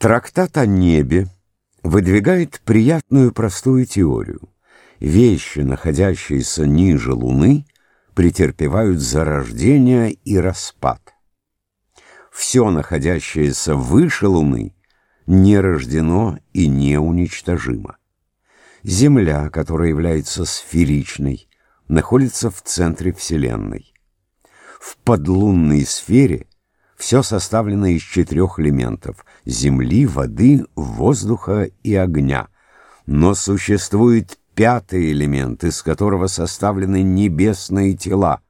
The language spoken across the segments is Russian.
Трактат о небе выдвигает приятную простую теорию. Вещи, находящиеся ниже Луны, претерпевают зарождение и распад. Все, находящееся выше Луны, не рождено и не уничтожимо. Земля, которая является сферичной, находится в центре Вселенной. В подлунной сфере все составлено из четырех элементов – земли, воды, воздуха и огня. Но существует пятый элемент, из которого составлены небесные тела.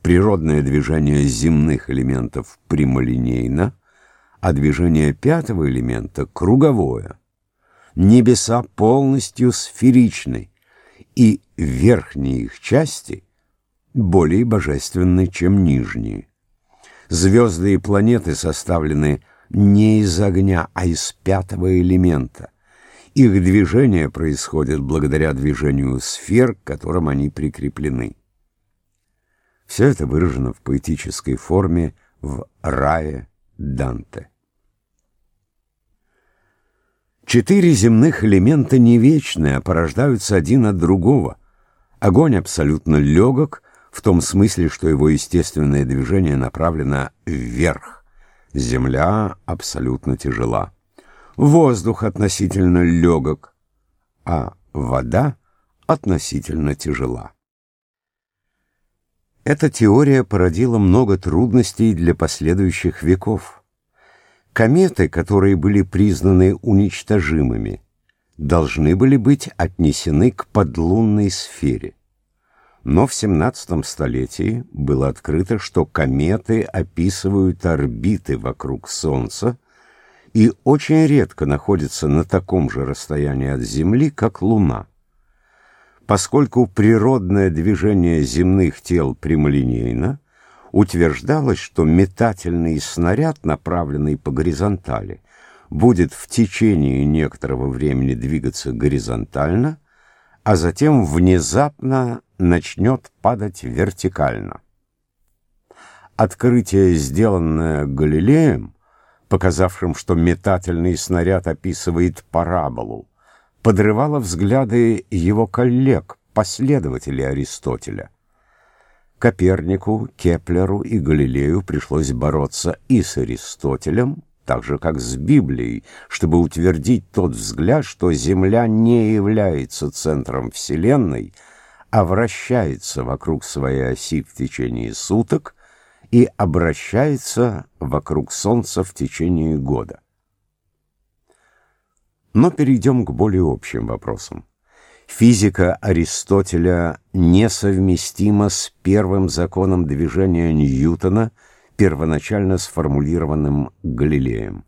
Природное движение земных элементов прямолинейно, а движение пятого элемента круговое. Небеса полностью сферичны, и верхние их части более божественны, чем нижние. Звезды и планеты составлены не из огня, а из пятого элемента. Их движение происходит благодаря движению сфер, к которым они прикреплены. Все это выражено в поэтической форме в рае Данте. Четыре земных элемента не вечные, а порождаются один от другого. Огонь абсолютно легок, в том смысле, что его естественное движение направлено вверх. Земля абсолютно тяжела. Воздух относительно легок, а вода относительно тяжела. Эта теория породила много трудностей для последующих веков. Кометы, которые были признаны уничтожимыми, должны были быть отнесены к подлунной сфере. Но в 17 столетии было открыто, что кометы описывают орбиты вокруг Солнца и очень редко находятся на таком же расстоянии от Земли, как Луна. Поскольку природное движение земных тел прямолинейно, утверждалось, что метательный снаряд, направленный по горизонтали, будет в течение некоторого времени двигаться горизонтально, а затем внезапно начнет падать вертикально. Открытие, сделанное Галилеем, показавшим, что метательный снаряд описывает параболу, подрывало взгляды его коллег, последователей Аристотеля. Копернику, Кеплеру и Галилею пришлось бороться и с Аристотелем, так же, как с Библией, чтобы утвердить тот взгляд, что Земля не является центром Вселенной, а вращается вокруг своей оси в течение суток и обращается вокруг Солнца в течение года. Но перейдем к более общим вопросам. Физика Аристотеля несовместима с первым законом движения Ньютона, первоначально сформулированным Галилеем.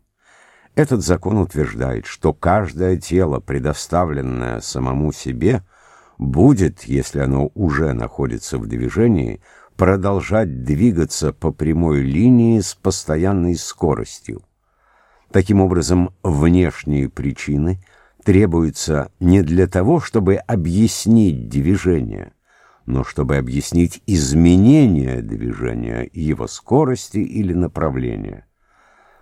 Этот закон утверждает, что каждое тело, предоставленное самому себе, будет, если оно уже находится в движении, продолжать двигаться по прямой линии с постоянной скоростью. Таким образом, внешние причины требуются не для того, чтобы объяснить движение, но чтобы объяснить изменение движения, его скорости или направления.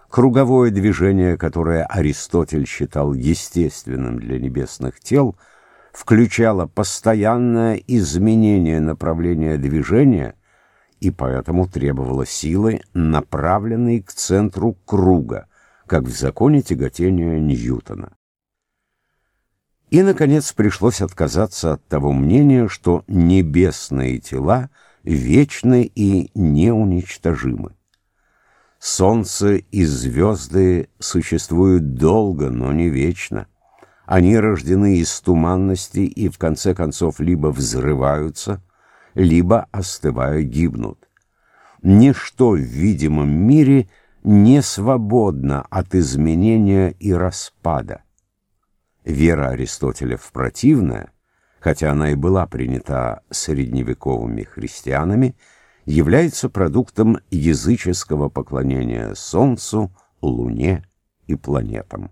Круговое движение, которое Аристотель считал естественным для небесных тел – включала постоянное изменение направления движения и поэтому требовала силы, направленной к центру круга, как в законе тяготения Ньютона. И, наконец, пришлось отказаться от того мнения, что небесные тела вечны и неуничтожимы. Солнце и звезды существуют долго, но не вечно. Они рождены из туманности и в конце концов либо взрываются, либо, остывая, гибнут. Ничто в видимом мире не свободно от изменения и распада. Вера Аристотеля в противное, хотя она и была принята средневековыми христианами, является продуктом языческого поклонения Солнцу, Луне и планетам.